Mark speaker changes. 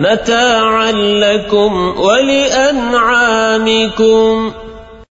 Speaker 1: متاعا لكم ولأنعامكم.